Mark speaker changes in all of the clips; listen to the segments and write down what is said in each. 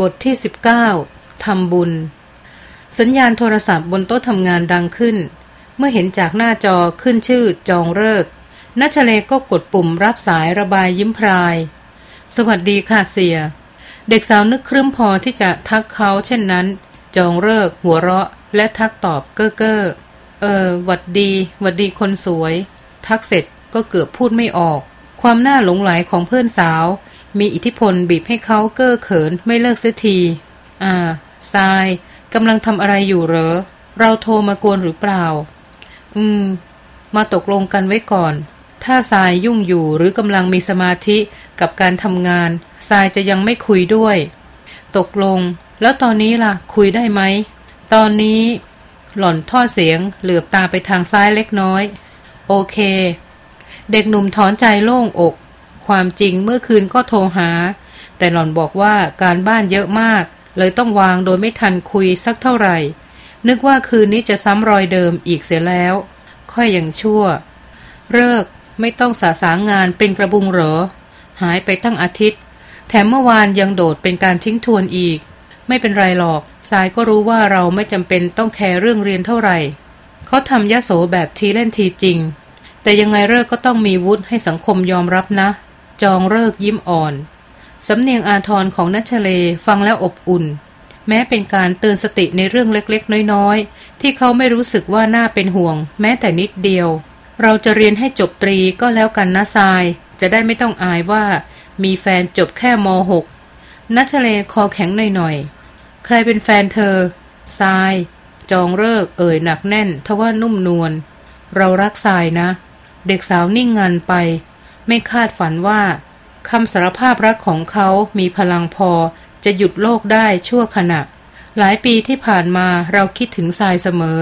Speaker 1: บทที่ 19ทำบุญ สัญญาณโทรศัพท์บนโต๊ะทำงานดังขึ้น เมื่อเห็นจากหน้าจอขึ้นชื่อจองเลิกนัชเลก็กดปุ่มรับสายระบายยิ้มพราย สวัสดีค่ะเสีย เด็กสาวนึกครึ้มพอที่จะทักเขาเช่นนั้น จองเลิกหัวเราะ และทักตอบเก้อเก้อเออหวัดดีหวัดดีคนสวย ทักเสร็จก็เกือบพูดไม่ออก ความน่าหลงไหลของเพื่อนสาว มีอิทธิพลบีบให้เขาเก้อเขินไม่เลิกเสียที อ่าทรายกำลังทำอะไรอยู่เหรอ เราโทรมากวนหรือเปล่า อืม มาตกลงกันไว้ก่อน ถ้าทรายยุ่งอยู่หรือกำลังมีสมาธิกับการทำงานทรายจะยังไม่คุยด้วย ตกลง แล้วตอนนี้ล่ะ คุยได้ไหม ตอนนี้ หล่อนท่อเสียง เหลือบตาไปทางซ้ายเล็กน้อย โอเค เด็กหนุ่มถอนใจโล่งอก ความจริงเมื่อคืนก็โทรหา แต่หล่อนบอกว่าการบ้านเยอะมาก เลยต้องวางโดยไม่ทันคุยสักเท่าไหร่ นึกว่าคืนนี้จะซ้ำรอยเดิมอีกเสียแล้ว ค่อยอย่างชั่ว เลิกไม่ต้องสาสางงานเป็นกระบุงเหรอ หายไปตั้งอาทิตย์ แถมเมื่อวานยังโดดเป็นการทิ้งทวนอีก ไม่เป็นไรหรอกสายก็รู้ว่าเราไม่จำเป็นต้องแคร์เรื่องเรียนเท่าไหร่เขาทำยะโสแบบทีเล่นทีจริง แต่ยังไงเลิกก็ต้องมีวุฒิให้สังคมยอมรับนะ จองเลิกยิ้มอ่อน สำเนียงอาทรของนัชเลฟังแล้วอบอุ่น แม้เป็นการเตือนสติในเรื่องเล็กๆ น้อยๆ ที่เขาไม่รู้สึกว่าน่าเป็นห่วง แม้แต่นิดเดียว เราจะเรียนให้จบตรีก็แล้วกันนะทราย จะได้ไม่ต้องอายว่า มีแฟนจบแค่ม .6 นัชเลคอแข็งหน่อยๆ ใครเป็นแฟนเธอทราย จองเลิกเอ่ยหนักแน่นทว่านุ่มนวลเรารักทรายนะ เด็กสาวนิ่งงันไป ไม่คาดฝันว่าคำสารภาพรักของเขามีพลังพอจะหยุดโลกได้ชั่วขณะ หลายปีที่ผ่านมาเราคิดถึงทรายเสมอ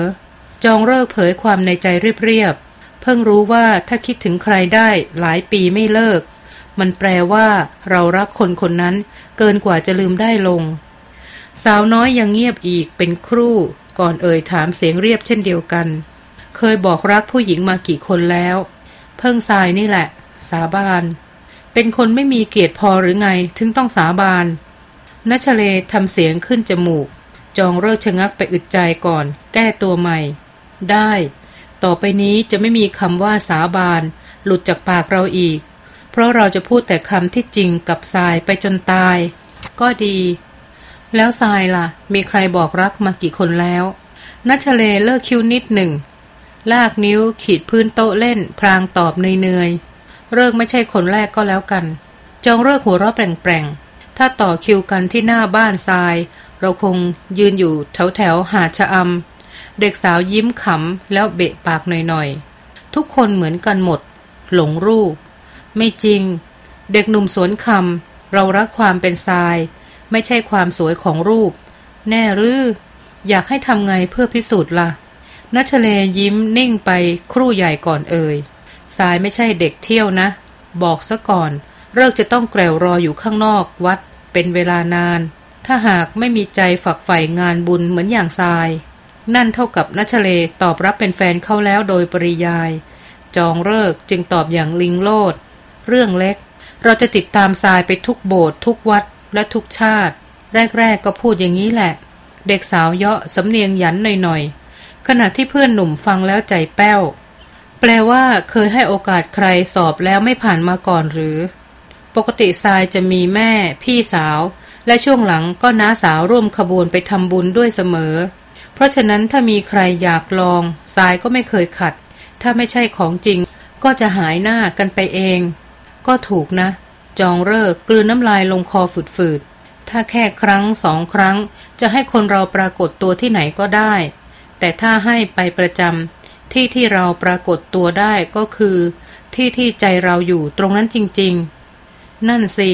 Speaker 1: จองเลิกเผยความในใจเรียบๆเพิ่งรู้ว่าถ้าคิดถึงใครได้หลายปีไม่เลิก มันแปลว่าเรารักคนคนนั้นเกินกว่าจะลืมได้ลง สาวน้อยยังเงียบอีกเป็นครู่ก่อนเอ่ยถามเสียงเรียบเช่นเดียวกัน เคยบอกรักผู้หญิงมากี่คนแล้ว เพิ่งทรายนี่แหละ สาบาน เป็นคนไม่มีเกียรติพอหรือไงถึงต้องสาบานนัชเลทำเสียงขึ้นจมูก จองเลิกชะงักไปอึดใจก่อน แก้ตัวใหม่ ได้ ต่อไปนี้จะไม่มีคำว่าสาบาน หลุดจากปากเราอีก เพราะเราจะพูดแต่คำที่จริงกับทรายไปจนตาย ก็ดี แล้วทรายล่ะ มีใครบอกรักมากี่คนแล้วนัชเลเลิกคิ้วนิดหนึ่ง ลากนิ้วขีดพื้นโต๊ะเล่น พรางตอบเนย เลิกไม่ใช่คนแรกก็แล้วกัน จองเลิกหัวเราะแปลงๆ ถ้าต่อคิวกันที่หน้าบ้านทราย เราคงยืนอยู่แถวแถวหาชะอำ เด็กสาวยิ้มขำแล้วเบะปากหน่อยๆ ทุกคนเหมือนกันหมด หลงรูป ไม่จริง เด็กหนุ่มสวนคำเรารักความเป็นทราย ไม่ใช่ความสวยของรูป แน่หรืออยากให้ทำไงเพื่อพิสูจน์ละ่ะนัชเลยิ้มนิ่งไปครู่ใหญ่ก่อนเอ่ย สายไม่ใช่เด็กเที่ยวนะ บอกซะก่อน เลิกจะต้องแกลวรออยู่ข้างนอกวัด เป็นเวลานาน ถ้าหากไม่มีใจฝักใฝ่งานบุญเหมือนอย่างทราย นั่นเท่ากับนัชเลตอบรับเป็นแฟนเขาแล้วโดยปริยาย จองเลิกจึงตอบอย่างลิงโลด เรื่องเล็ก เราจะติดตามทรายไปทุกโบสถ์ทุกวัดและทุกชาติ แรกๆก็พูดอย่างนี้แหละ เด็กสาวเยาะสำเนียงยันหน่อยๆขณะที่เพื่อนหนุ่มฟังแล้วใจแป้ว แปลว่าเคยให้โอกาสใครสอบแล้วไม่ผ่านมาก่อนหรือ ปกติทรายจะมีแม่ พี่สาว และช่วงหลังก็น้าสาวร่วมขบวนไปทำบุญด้วยเสมอ เพราะฉะนั้นถ้ามีใครอยากลองทรายก็ไม่เคยขัด ถ้าไม่ใช่ของจริง ก็จะหายหน้ากันไปเอง ก็ถูกนะ จองเลิกกลืนน้ำลายลงคอฝืดๆถ้าแค่ครั้งสองครั้ง จะให้คนเราปรากฏตัวที่ไหนก็ได้ แต่ถ้าให้ไปประจำ ที่ที่เราปรากฏตัวได้ก็คือ ที่ที่ใจเราอยู่ตรงนั้นจริง ๆ นั่นสิ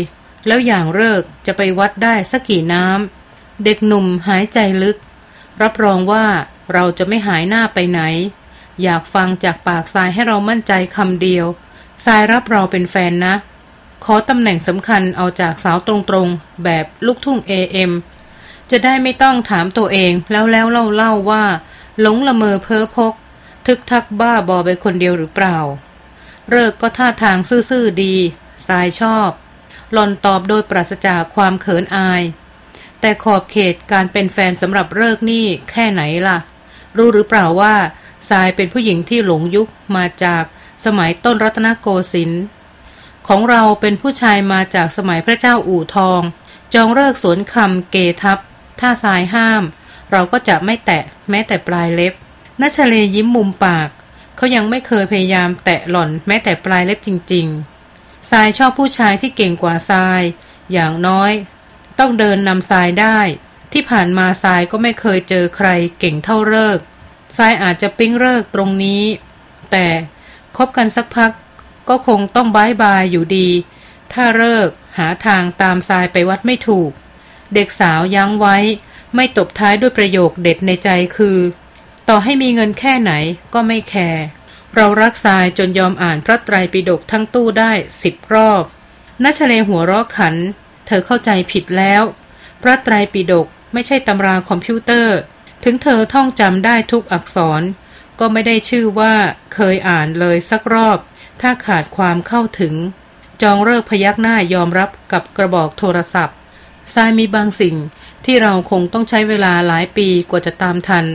Speaker 1: แล้วอย่างเลิกจะไปวัดได้สักกี่น้ำเด็กหนุ่มหายใจลึก รับรองว่าเราจะไม่หายหน้าไปไหน อยากฟังจากปากทรายให้เรามั่นใจคำเดียวทรายรับเราเป็นแฟนนะ ขอตำแหน่งสำคัญเอาจากสาวตรงๆ แบบลูกทุ่งเอเอ็มจะได้ไม่ต้องถามตัวเองแล้วแล้วเล่าเล่าว่าหลงละเมอเพ้อพก ทึกทักบ้าบอไปคนเดียวหรือเปล่า เลิกก็ท่าทางซื่อๆดีสายชอบ หลอนตอบโดยปราศจากความเขินอาย แต่ขอบเขตการเป็นแฟนสำหรับเลิกนี่แค่ไหนล่ะ รู้หรือเปล่าว่าทรายเป็นผู้หญิงที่หลงยุคมาจากสมัยต้นรัตนโกสินทร์ของเราเป็นผู้ชายมาจากสมัยพระเจ้าอู่ทอง จองเลิกสวนคำเกทับ ถ้าทรายห้าม เราก็จะไม่แตะแม้แต่ปลายเล็บ นัชเลยิ้มมุมปาก เขายังไม่เคยพยายามแตะหล่อนแม้แต่ปลายเล็บจริงๆทรายชอบผู้ชายที่เก่งกว่าทราย อย่างน้อย ต้องเดินนำทรายได้ ที่ผ่านมาทรายก็ไม่เคยเจอใครเก่งเท่าเลิกทรายอาจจะปิ้งเลิกตรงนี้ แต่คบกันสักพักก็คงต้องบายบายอยู่ดี ถ้าเลิกหาทางตามทรายไปวัดไม่ถูก เด็กสาวยั้งไว้ ไม่ตบท้ายด้วยประโยคเด็ดในใจคือ ต่อให้มีเงินแค่ไหนก็ไม่แคร์เรารักทรายจนยอมอ่านพระไตรปิฎกทั้งตู้ได้สิบรอบนัชเลหัวเราะขัน เธอเข้าใจผิดแล้ว พระไตรปิฎกไม่ใช่ตำราคอมพิวเตอร์ ถึงเธอท่องจำได้ทุกอักษร ก็ไม่ได้ชื่อว่าเคยอ่านเลยสักรอบ ถ้าขาดความเข้าถึง จองเลิกพยักหน้ายอมรับกับกระบอกโทรศัพท์ทรายมีบางสิ่งที่เราคงต้องใช้เวลาหลายปีกว่าจะตามทัน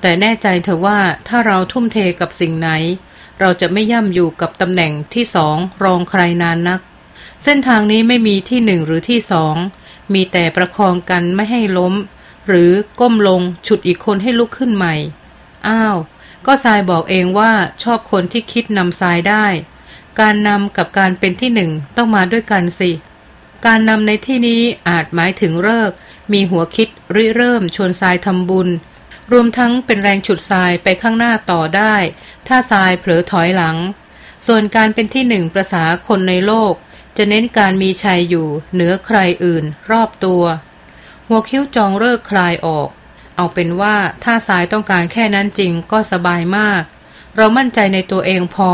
Speaker 1: แต่แน่ใจเถอะว่าถ้าเราทุ่มเทกับสิ่งไหน เราจะไม่ย่ำอยู่กับตำแหน่งที่สองรองใครนานนัก เส้นทางนี้ไม่มีที่หนึ่งหรือที่สองมีแต่ประคองกันไม่ให้ล้ม หรือก้มลงฉุดอีกคนให้ลุกขึ้นใหม่ อ้าว ก็ทรายบอกเองว่าชอบคนที่คิดนำทรายได้ การนำกับการเป็นที่หนึ่งต้องมาด้วยกันสิ การนำในที่นี้อาจหมายถึงเลิกมีหัวคิดริเริ่มชวนทรายทำบุญ รวมทั้งเป็นแรงฉุดทรายไปข้างหน้าต่อได้ ถ้าทรายเผลอถอยหลัง ส่วนการเป็นที่หนึ่งประษาคนในโลก จะเน้นการมีชัยอยู่ เหนือใครอื่น รอบตัว หัวคิ้วจองเลิกคลายออก เอาเป็นว่าถ้าสายต้องการแค่นั้นจริงก็สบายมาก เรามั่นใจในตัวเองพอ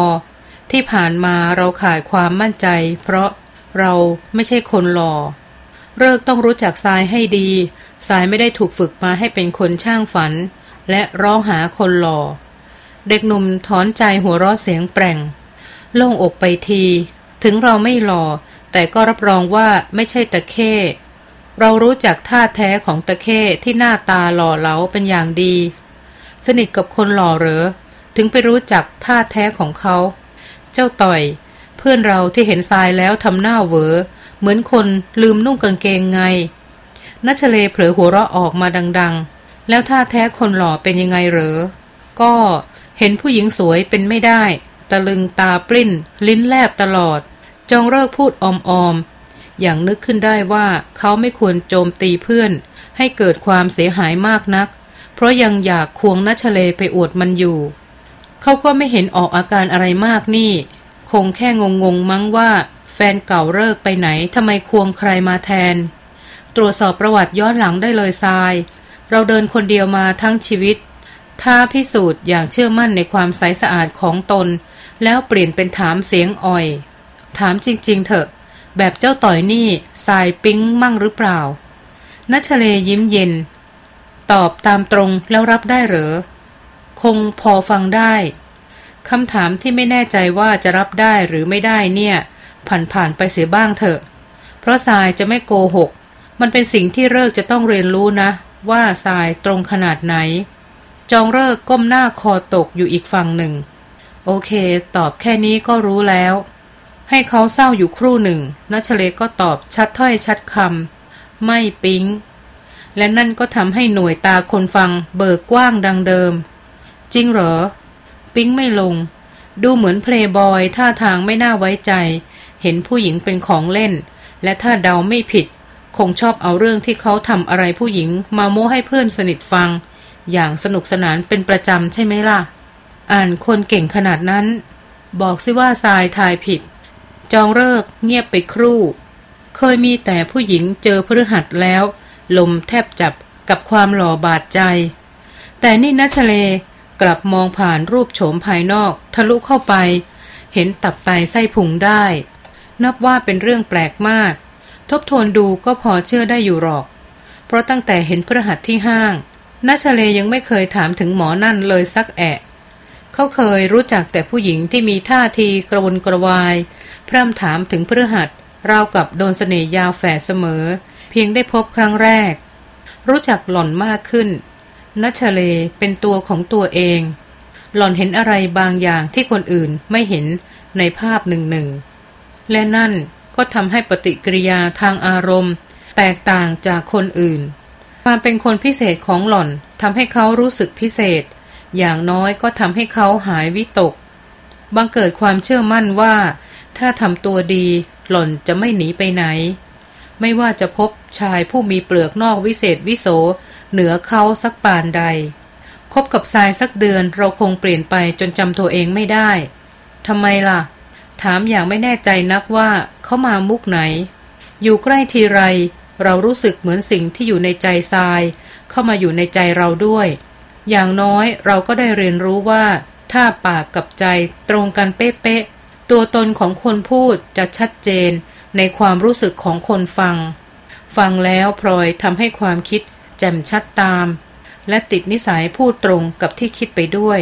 Speaker 1: ที่ผ่านมาเราขาดความมั่นใจ เพราะเราไม่ใช่คนหล่อ เลิกต้องรู้จักทรายให้ดีสายไม่ได้ถูกฝึกมาให้เป็นคนช่างฝัน และร้องหาคนหล่อ เด็กหนุ่มถอนใจหัวเราะเสียงแปร่ง โล่งอกไปที ถึงเราไม่หล่อ แต่ก็รับรองว่าไม่ใช่ตะเข้ เรารู้จักท่าแท้ของตะเข้ที่หน้าตาหล่อเหลาเป็นอย่างดี สนิทกับคนหล่อเหรอ ถึงไปรู้จักท่าแท้ของเขา เจ้าต่อย เพื่อนเราที่เห็นทรายแล้วทำหน้าเวอ เหมือนคนลืมนุ่งกางเกงไงนัชเลเผลอหัวเราะออกมาดัง ๆ แล้วท่าแท้คนหล่อเป็นยังไงเหรอ ก็เห็นผู้หญิงสวยเป็นไม่ได้ ตะลึงตาปลิ้น ลิ้นแลบตลอด จองเลิกพูดออมๆ อย่างนึกขึ้นได้ว่าเขาไม่ควรโจมตีเพื่อน ให้เกิดความเสียหายมากนัก เพราะยังอยากควงนัชเลไปอวดมันอยู่ เขาก็ไม่เห็นออกอาการอะไรมากนี่ คงแค่งงงมั้งว่า แฟนเก่าเลิกไปไหนทำไมควงใครมาแทน ตรวจสอบประวัติย้อนหลังได้เลยทราย เราเดินคนเดียวมาทั้งชีวิต ถ้าพิสูจน์อย่างเชื่อมั่นในความใสสะอาดของตน แล้วเปลี่ยนเป็นถามเสียงอ่อย ถามจริง ๆ เถอะ แบบเจ้าต่อยนี่สายปิ๊งมั่งหรือเปล่านัชเลยิ้มเย็น ตอบตามตรงแล้วรับได้หรอคงพอฟังได้คำถามที่ไม่แน่ใจว่าจะรับได้หรือไม่ได้เนี่ย ผ่านผ่านไปเสียบ้างเถอะ เพราะสายจะไม่โกหก มันเป็นสิ่งที่เลิกจะต้องเรียนรู้นะ ว่าสายตรงขนาดไหน จองเลิกก้มหน้าคอตกอยู่อีกฝั่งหนึ่ง โอเค ตอบแค่นี้ก็รู้แล้ว ให้เขาเศร้าอยู่ครู่หนึ่งนัชเลก็ตอบชัดถ้อยชัดคำไม่ปิ๊งและนั่นก็ทำให้หน่วยตาคนฟังเบิกกว้างดังเดิม จริงเหรอ ปิ๊งไม่ลง ดูเหมือนเพลย์บอยท่าทางไม่น่าไว้ใจ เห็นผู้หญิงเป็นของเล่น และถ้าเดาไม่ผิด คงชอบเอาเรื่องที่เขาทำอะไรผู้หญิงมาโม้ให้เพื่อนสนิทฟัง อย่างสนุกสนานเป็นประจำใช่ไหมล่ะ อ่านคนเก่งขนาดนั้น บอกซิว่าทรายทายผิด จองเลิกเงียบไปครู่ เคยมีแต่ผู้หญิงเจอพฤหัสแล้ว ลมแทบจับกับความหล่อบาดใจ แต่นี่นัชเลกลับมองผ่านรูปโฉมภายนอก ทะลุเข้าไป เห็นตับไตไส้พุงได้ นับว่าเป็นเรื่องแปลกมาก ทบทวนดูก็พอเชื่อได้อยู่หรอก เพราะตั้งแต่เห็นพฤหัสที่ห้างนัชเลยังไม่เคยถามถึงหมอนั่นเลยสักแอะเขาเคยรู้จักแต่ผู้หญิงที่มีท่าทีกระวนกระวาย พร่ำถามถึงพฤหัสราวกับโดนเสน่ยาวแฝดเสมอ เพียงได้พบครั้งแรก รู้จักหล่อนมากขึ้นนัชเลเป็นตัวของตัวเอง หล่อนเห็นอะไรบางอย่างที่คนอื่นไม่เห็นในภาพหนึ่งหนึ่ง และนั่นก็ทำให้ปฏิกิริยาทางอารมณ์ แตกต่างจากคนอื่น ความเป็นคนพิเศษของหล่อนทำให้เขารู้สึกพิเศษ อย่างน้อยก็ทำให้เขาหายวิตก บังเกิดความเชื่อมั่นว่า ถ้าทำตัวดีหล่อนจะไม่หนีไปไหน ไม่ว่าจะพบชายผู้มีเปลือกนอกวิเศษวิโส เหนือเขาสักปานใด คบกับทรายสักเดือนเราคงเปลี่ยนไปจนจำตัวเองไม่ได้ทำไมล่ะ ถามอย่างไม่แน่ใจนักว่าเขามามุกไหน อยู่ใกล้ทีไร เรารู้สึกเหมือนสิ่งที่อยู่ในใจทราย เข้ามาอยู่ในใจเราด้วย อย่างน้อยเราก็ได้เรียนรู้ว่า ถ้าปากกับใจตรงกันเป๊ะๆตัวตนของคนพูดจะชัดเจนในความรู้สึกของคนฟัง ฟังแล้วพลอยทำให้ความคิดแจ่มชัดตาม และติดนิสัยพูดตรงกับที่คิดไปด้วย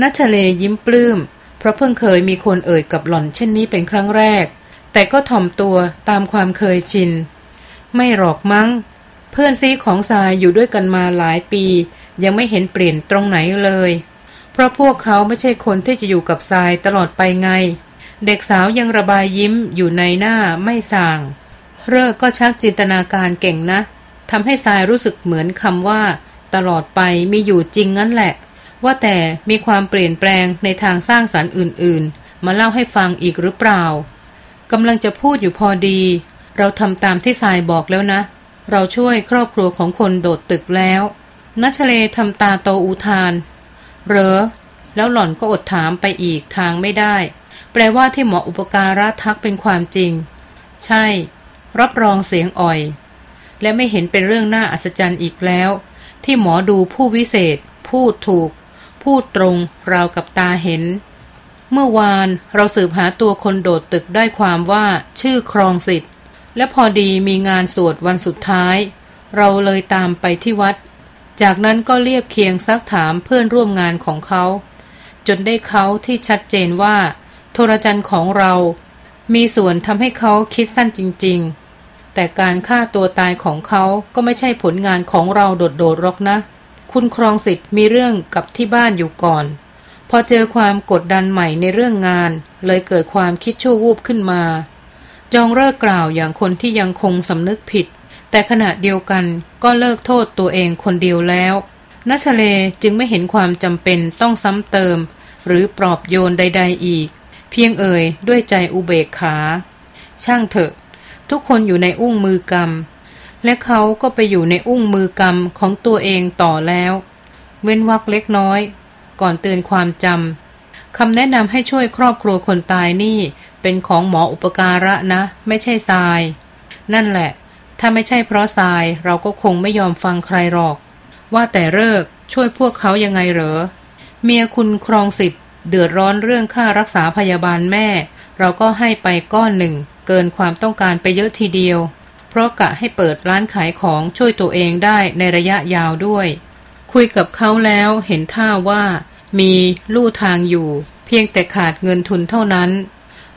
Speaker 1: นัชเลยิ้มปลื้ม เพราะเพิ่งเคยมีคนเอ่ยกับหล่อนเช่นนี้เป็นครั้งแรก แต่ก็ถ่อมตัวตามความเคยชิน ไม่หรอกมั้ง เพื่อนซีของทรายอยู่ด้วยกันมาหลายปี ยังไม่เห็นเปลี่ยนตรงไหนเลย เพราะพวกเขาไม่ใช่คนที่จะอยู่กับทรายตลอดไปไง เด็กสาวยังระบายยิ้มอยู่ในหน้าไม่สางเลิกก็ชักจินตนาการเก่งนะทำให้ทรายรู้สึกเหมือนคำว่า ตลอดไปมีอยู่จริงงั้นแหละ ว่าแต่มีความเปลี่ยนแปลงในทางสร้างสรรค์อื่น ๆ มาเล่าให้ฟังอีกหรือเปล่ากำลังจะพูดอยู่พอดี เราทำตามที่สายบอกแล้วนะ เราช่วยครอบครัวของคนโดดตึกแล้วนัชเลทำตาโตอุทาน เหรอ แล้วหล่อนก็อดถามไปอีกทางไม่ได้ แปลว่าที่หมออุปการะทักเป็นความจริง ใช่ รับรองเสียงอ่อย และไม่เห็นเป็นเรื่องน่าอัศจรรย์อีกแล้ว ที่หมอดูผู้วิเศษ พูดถูก พูดตรงราวกับตาเห็น เมื่อวานเราสืบหาตัวคนโดดตึกได้ความว่าชื่อครองสิทธิ์ และพอดีมีงานสวดวันสุดท้าย เราเลยตามไปที่วัด จากนั้นก็เรียบเคียงซักถามเพื่อนร่วมงานของเขา จนได้เขาที่ชัดเจนว่า โทรจันทร์ของเรา มีส่วนทำให้เขาคิดสั้นจริง ๆ แต่การฆ่าตัวตายของเขาก็ไม่ใช่ผลงานของเราโดดๆหรอกนะ คุณครองสิทธิ์มีเรื่องกับที่บ้านอยู่ก่อน พอเจอความกดดันใหม่ในเรื่องงาน เลยเกิดความคิดชั่ววูบขึ้นมา จองเลิกกล่าวอย่างคนที่ยังคงสำนึกผิด แต่ขณะเดียวกันก็เลิกโทษตัวเองคนเดียวแล้วนัชเลจึงไม่เห็นความจำเป็นต้องซ้ำเติม หรือปลอบโยนใด ๆ อีก เพียงเอ่ยด้วยใจอุเบกขา ช่างเถอะ ทุกคนอยู่ในอุ้งมือกรรม และเขาก็ไปอยู่ในอุ้งมือกรรมของตัวเองต่อแล้ว เว้นวักเล็กน้อย ก่อนเตือนความจำคำแนะนำให้ช่วยครอบครัวคนตายนี่ เป็นของหมออุปการะนะ ไม่ใช่ทราย นั่นแหละ ถ้าไม่ใช่เพราะทรายเราก็คงไม่ยอมฟังใครหรอก ว่าแต่เลิกช่วยพวกเขายังไงเหรอ เมียคุณครองสิทธิ์เดือดร้อนเรื่องค่ารักษาพยาบาลแม่ เราก็ให้ไปก้อนหนึ่ง เกินความต้องการไปเยอะทีเดียว เพราะกะให้เปิดร้านขายของช่วยตัวเองได้ในระยะยาวด้วย คุยกับเขาแล้วเห็นท่าว่า มีลู่ทางอยู่ เพียงแต่ขาดเงินทุนเท่านั้น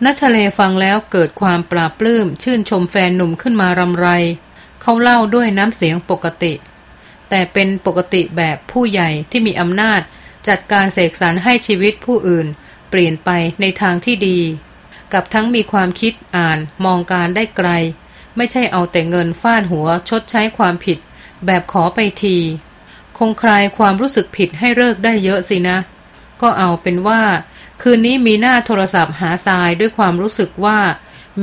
Speaker 1: นัชเลฟังแล้วเกิดความปราบปลื้มชื่นชมแฟนหนุ่มขึ้นมารำไร เขาเล่าด้วยน้ำเสียงปกติ แต่เป็นปกติแบบผู้ใหญ่ที่มีอำนาจ จัดการเสกสรรให้ชีวิตผู้อื่น เปลี่ยนไปในทางที่ดี กับทั้งมีความคิดอ่านมองการได้ไกล ไม่ใช่เอาแต่เงินฟาดหัวชดใช้ความผิด แบบขอไปที คงคลายความรู้สึกผิดให้เลิกได้เยอะสินะ ก็เอาเป็นว่า คืนนี้มีหน้าโทรศัพท์หาทรายด้วยความรู้สึกว่า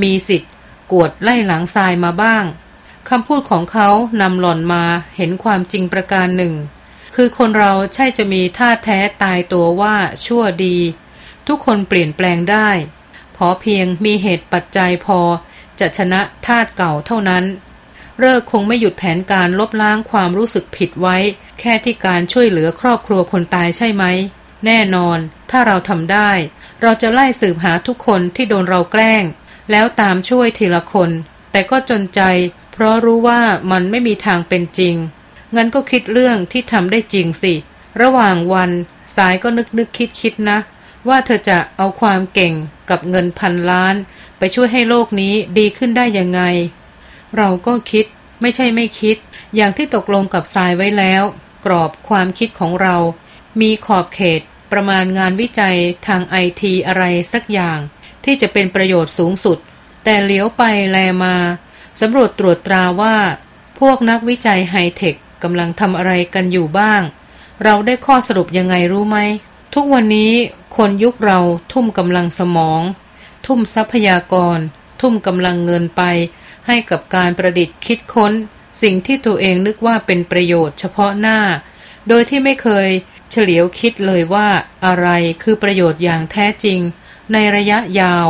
Speaker 1: มีสิทธิ์ กวดไล่หลังทรายมาบ้างคำพูดของเขานำหล่อนมาเห็นความจริงประการหนึ่ง คือคนเราใช่จะมีท่าแท้ตายตัวว่าชั่วดี ทุกคนเปลี่ยนแปลงได้ ขอเพียงมีเหตุปัจจัยพอ จะชนะธาตุเก่าเท่านั้น เลิกคงไม่หยุดแผนการลบล้างความรู้สึกผิดไว้ แค่ที่การช่วยเหลือครอบครัวคนตายใช่ไหม แน่นอน ถ้าเราทำได้ เราจะไล่สืบหาทุกคนที่โดนเราแกล้ง แล้วตามช่วยทีละคน แต่ก็จนใจ เพราะรู้ว่ามันไม่มีทางเป็นจริง งั้นก็คิดเรื่องที่ทำได้จริงสิ ระหว่างวันสายก็นึกนึกคิดคิดนะ ว่าเธอจะเอาความเก่งกับเงินพันล้าน ไปช่วยให้โลกนี้ดีขึ้นได้ยังไง เราก็คิดไม่ใช่ไม่คิด อย่างที่ตกลงกับทรายไว้แล้ว กรอบความคิดของเรา มีขอบเขตประมาณงานวิจัยทางไอทีอะไรสักอย่าง ที่จะเป็นประโยชน์สูงสุด แต่เลี้ยวไปแลมาสำรวจตรวจตราว่า พวกนักวิจัยไฮเทคกำลังทำอะไรกันอยู่บ้าง เราได้ข้อสรุปยังไงรู้ไหม ทุกวันนี้คนยุคเราทุ่มกำลังสมอง ทุ่มทรัพยากร ทุ่มกำลังเงินไป ให้กับการประดิษฐ์คิดค้น สิ่งที่ตัวเองนึกว่าเป็นประโยชน์เฉพาะหน้า โดยที่ไม่เคยเฉลียวคิดเลยว่าอะไรคือประโยชน์อย่างแท้จริง ในระยะยาว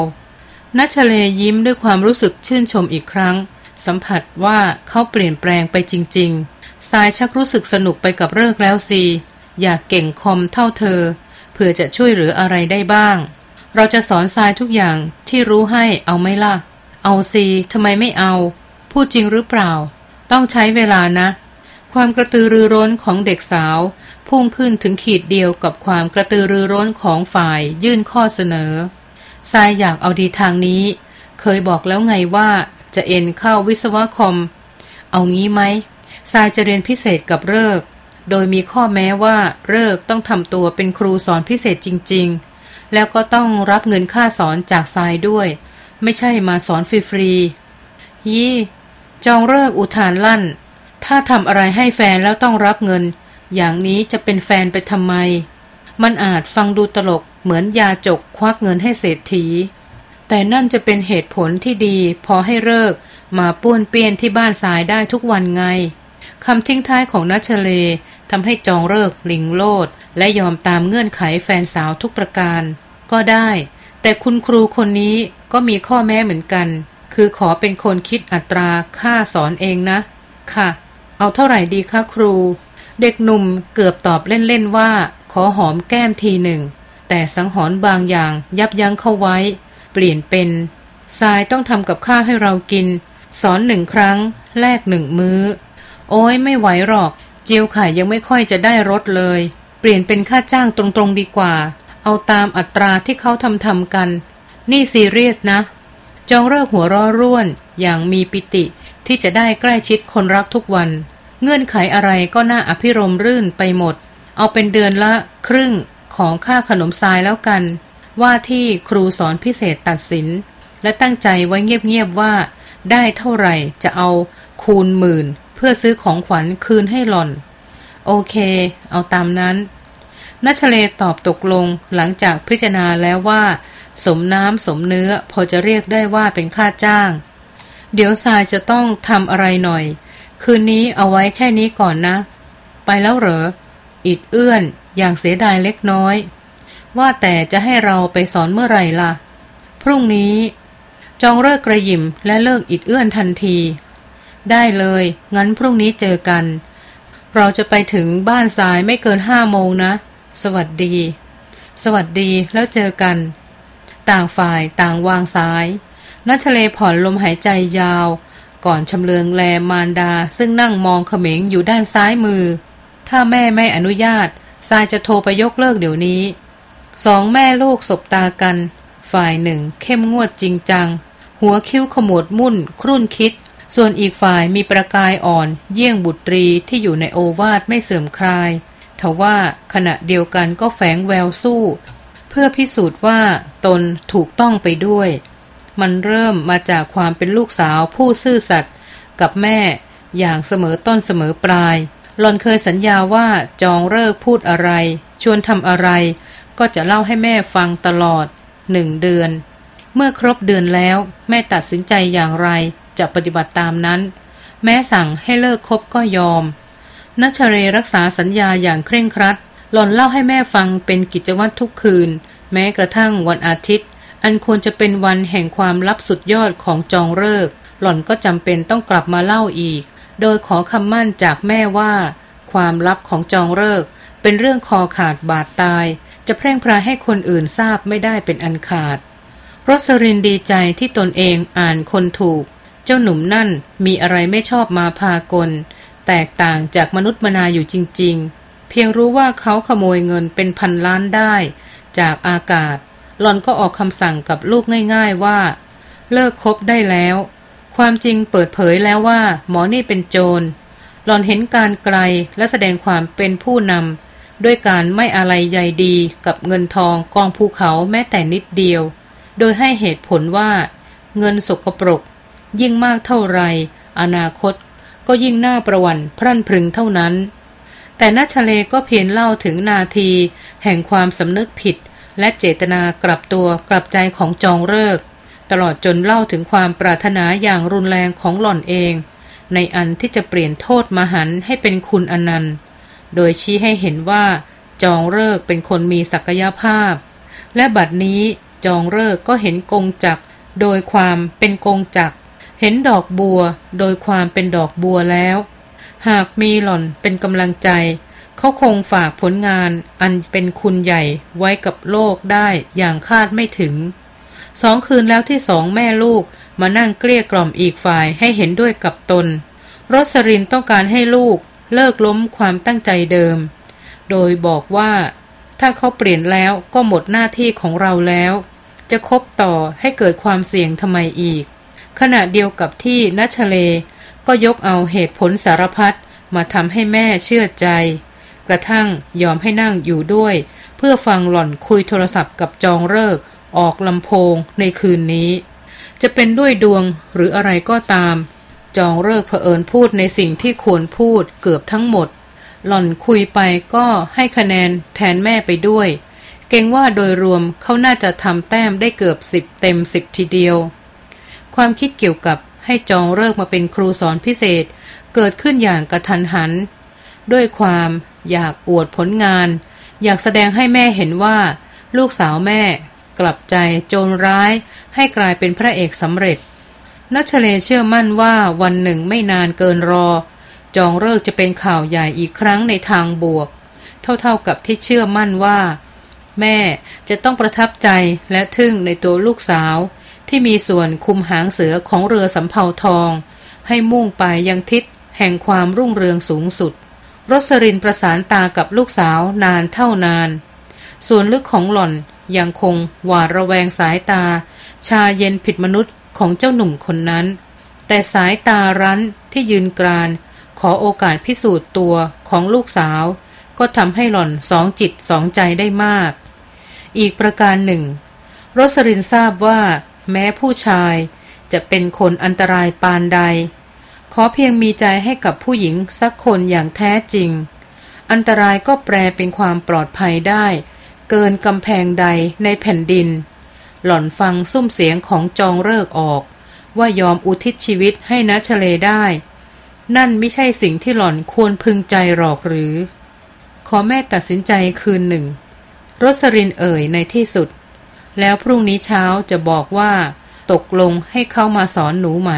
Speaker 1: นัชเลยิ้มด้วยความรู้สึกชื่นชมอีกครั้ง สัมผัสว่าเขาเปลี่ยนแปลงไปจริงๆสายชักรู้สึกสนุกไปกับเลิกแล้วสิ อยากเก่งคอมเท่าเธอ เผื่อจะช่วยเหลืออะไรได้บ้าง เราจะสอนทรายทุกอย่างที่รู้ให้เอาไหมล่ะ เอาสิทำไมไม่เอา พูดจริงหรือเปล่า ต้องใช้เวลานะ ความกระตือรือร้นของเด็กสาว พุ่งขึ้นถึงขีดเดียวกับความกระตือรือร้นของฝ่ายยื่นข้อเสนอทรายอยากเอาดีทางนี้ เคยบอกแล้วไงว่าจะเอ็นเข้าวิศวะคอม เอางี้ไหมทรายจะเรียนพิเศษกับเลิก โดยมีข้อแม้ว่าเลิกต้องทำตัวเป็นครูสอนพิเศษจริง ๆ แล้วก็ต้องรับเงินค่าสอนจากทรายด้วย ไม่ใช่มาสอนฟรีๆยี่จองเลิกอุทานลั่น ถ้าทำอะไรให้แฟนแล้วต้องรับเงิน อย่างนี้จะเป็นแฟนไปทำไม มันอาจฟังดูตลกเหมือนยาจกควักเงินให้เศรษฐี แต่นั่นจะเป็นเหตุผลที่ดี พอให้เลิกมาป้วนเปี้ยนที่บ้านสายได้ทุกวันไงคำทิ้งท้ายของนัชเล ทำให้จองเลิกลิงโลด และยอมตามเงื่อนไขแฟนสาวทุกประการ ก็ได้ แต่คุณครูคนนี้ก็มีข้อแม้เหมือนกัน คือขอเป็นคนคิดอัตราค่าสอนเองนะ ค่ะ เอาเท่าไหร่ดีคะครู เด็กหนุ่มเกือบตอบเล่นๆว่า ขอหอมแก้มทีหนึ่ง แต่สังหรณ์บางอย่างยับยั้งเข้าไว้ เปลี่ยนเป็นทรายต้องทำกับข้าวให้เรากิน สอนหนึ่งครั้ง แลกหนึ่งมือ้อ โอ้ยไม่ไหวหรอก เจียวไข่ยังไม่ค่อยจะได้รถเลย เปลี่ยนเป็นค่าจ้างตรงๆดีกว่า เอาตามอัตราที่เขาทำทำกัน นี่ซีเรียสนะ จองเลิกหัวร้อร่วน อย่างมีปิติที่จะได้ใกล้ชิดคนรักทุกวัน เงื่อนไขอะไรก็น่าอภิรมรื่นไปหมด เอาเป็นเดือนละครึ่งของค่าขนมทรายแล้วกัน ว่าที่ครูสอนพิเศษตัดสิน และตั้งใจไว้เงียบๆว่า ได้เท่าไหร่จะเอาคูณหมื่น พื่อซื้อของขวัญคืนให้หล่อน โอเค เอาตามนั้นนัชเลตอบตกลงหลังจากพิจารณาแล้วว่า สมน้ำสมเนื้อพอจะเรียกได้ว่าเป็นค่าจ้าง เดี๋ยวทรายจะต้องทำอะไรหน่อย คืนนี้เอาไว้แค่นี้ก่อนนะ ไปแล้วเหรอ อิดเอื้อนอย่างเสียดายเล็กน้อย ว่าแต่จะให้เราไปสอนเมื่อไหร่ล่ะ พรุ่งนี้ จองเลิกกระยิมและเลิกอิดเอื้อนทันที ได้เลย งั้นพรุ่งนี้เจอกัน เราจะไปถึงบ้านสายไม่เกินห้าโมงนะ สวัสดี สวัสดีแล้วเจอกัน ต่างฝ่ายต่างวางสายนัชเลผ่อนลมหายใจยาว ก่อนชำเลืองแลมารดาซึ่งนั่งมองเขม็งอยู่ด้านซ้ายมือ ถ้าแม่ไม่อนุญาตสายจะโทรไปยกเลิกเดี๋ยวนี้ สองแม่ลูกสบตากัน ฝ่ายหนึ่งเข้มงวดจริงจัง หัวคิ้วขมวดมุ่น ครุ่นคิด ส่วนอีกฝ่ายมีประกายอ่อน เยี่ยงบุตรีที่อยู่ในโอวาทไม่เสื่อมคลายทว่าขณะเดียวกันก็แฝงแววสู้ เพื่อพิสูจน์ว่าตนถูกต้องไปด้วย มันเริ่มมาจากความเป็นลูกสาวผู้ซื่อสัตย์กับแม่อย่างเสมอต้นเสมอปลาย หลอนเคยสัญญาว่าจองเลิกพูดอะไร ชวนทำอะไร ก็จะเล่าให้แม่ฟังตลอดหนึ่งเดือน เมื่อครบเดือนแล้ว แม่ตัดสินใจอย่างไร จะปฏิบัติตามนั้น แม้สั่งให้เลิกคบก็ยอมนัชเรรักษาสัญญาอย่างเคร่งครัด หล่อนเล่าให้แม่ฟังเป็นกิจวัตรทุกคืน แม้กระทั่งวันอาทิตย์ อันควรจะเป็นวันแห่งความลับสุดยอดของจองเลิก หล่อนก็จำเป็นต้องกลับมาเล่าอีก โดยขอคำมั่นจากแม่ว่า ความลับของจองเลิก เป็นเรื่องคอขาดบาดตาย จะแพร่งพรายให้คนอื่นทราบไม่ได้เป็นอันขาดรสรินดีใจที่ตนเองอ่านคนถูก เจ้าหนุ่มนั่นมีอะไรไม่ชอบมาพากล แตกต่างจากมนุษย์มนาอยู่จริง ๆ เพียงรู้ว่าเขาขโมยเงินเป็นพันล้านได้ จากอากาศ หลอนก็ออกคำสั่งกับลูกง่าย ๆว่า เลิกคบได้แล้ว ความจริงเปิดเผยแล้วว่า หมอนี่เป็นโจร หลอนเห็นการไกลและแสดงความเป็นผู้นำด้วยการไม่อะไรใยดีกับเงินทองกองภูเขาแม้แต่นิดเดียว โดยให้เหตุผลว่า เงินสกปรก ยิ่งมากเท่าไร อนาคตก็ยิ่งน่าประวันพรั่นพรึงเท่านั้น แต่นัชเลก็เพียงเล่าถึงนาที แห่งความสำนึกผิด และเจตนากลับตัวกลับใจของจองเลิก ตลอดจนเล่าถึงความปรารถนาอย่างรุนแรงของหล่อนเอง ในอันที่จะเปลี่ยนโทษมหันให้เป็นคุณอนันต์โดยชี้ให้เห็นว่าจองเลิกเป็นคนมีศักยภาพ และบัดนี้จองเลิกก็เห็นกงจักโดยความเป็นกงจัก เห็นดอกบัวโดยความเป็นดอกบัวแล้ว หากมีหล่อนเป็นกำลังใจ เขาคงฝากผลงานอันเป็นคุณใหญ่ไว้กับโลกได้อย่างคาดไม่ถึง สองคืนแล้วที่สองแม่ลูกมานั่งเกลี้ยกล่อมอีกฝ่ายให้เห็นด้วยกับตนรสรินต้องการให้ลูกเลิกล้มความตั้งใจเดิม โดยบอกว่า ถ้าเขาเปลี่ยนแล้วก็หมดหน้าที่ของเราแล้ว จะคบต่อให้เกิดความเสี่ยงทำไมอีก ขณะเดียวกับที่นัชเลก็ยกเอาเหตุผลสารพัดมาทำให้แม่เชื่อใจ กระทั่งยอมให้นั่งอยู่ด้วย เพื่อฟังหล่อนคุยโทรศัพท์กับจองเลิกออกลำโพงในคืนนี้ จะเป็นด้วยดวงหรืออะไรก็ตาม จองเลิกเผอิญพูดในสิ่งที่ควรพูดเกือบทั้งหมด หล่อนคุยไปก็ให้คะแนนแทนแม่ไปด้วย เก่งว่าโดยรวมเขาน่าจะทำแต้มได้เกือบสิบเต็มสิบทีเดียว ความคิดเกี่ยวกับให้จองเลิกมาเป็นครูสอนพิเศษ เกิดขึ้นอย่างกระทันหัน ด้วยความอยากอวดผลงาน อยากแสดงให้แม่เห็นว่า ลูกสาวแม่กลับใจโจรร้าย ให้กลายเป็นพระเอกสำเร็จนัชเลเชื่อมั่นว่าวันหนึ่งไม่นานเกินรอ จองเลิกจะเป็นข่าวใหญ่อีกครั้งในทางบวก เท่าๆกับที่เชื่อมั่นว่า แม่จะต้องประทับใจและทึ่งในตัวลูกสาว ที่มีส่วนคุมหางเสือของเรือสำเภาทอง ให้มุ่งไปยังทิศแห่งความรุ่งเรืองสูงสุดรสรินประสานตากับลูกสาวนานเท่านาน ส่วนลึกของหล่อนยังคงหวาดระแวงสายตา ชาเย็นผิดมนุษย์ของเจ้าหนุ่มคนนั้น แต่สายตารั้นที่ยืนกราน ขอโอกาสพิสูจน์ตัวของลูกสาว ก็ทำให้หล่อนสองจิตสองใจได้มาก อีกประการหนึ่งรสรินทราบว่า แม้ผู้ชายจะเป็นคนอันตรายปานใด ขอเพียงมีใจให้กับผู้หญิงสักคนอย่างแท้จริง อันตรายก็แปลเป็นความปลอดภัยได้ เกินกำแพงใดในแผ่นดิน หล่อนฟังซุ้มเสียงของจองเลิกออก ว่ายอมอุทิศชีวิตให้นัชเลได้ นั่นไม่ใช่สิ่งที่หล่อนควรพึงใจหรอกหรือ ขอแม่ตัดสินใจคืนหนึ่งรสรินเอ่ยในที่สุด แล้วพรุ่งนี้เช้าจะบอกว่า ตกลงให้เข้ามาสอนหนูไหม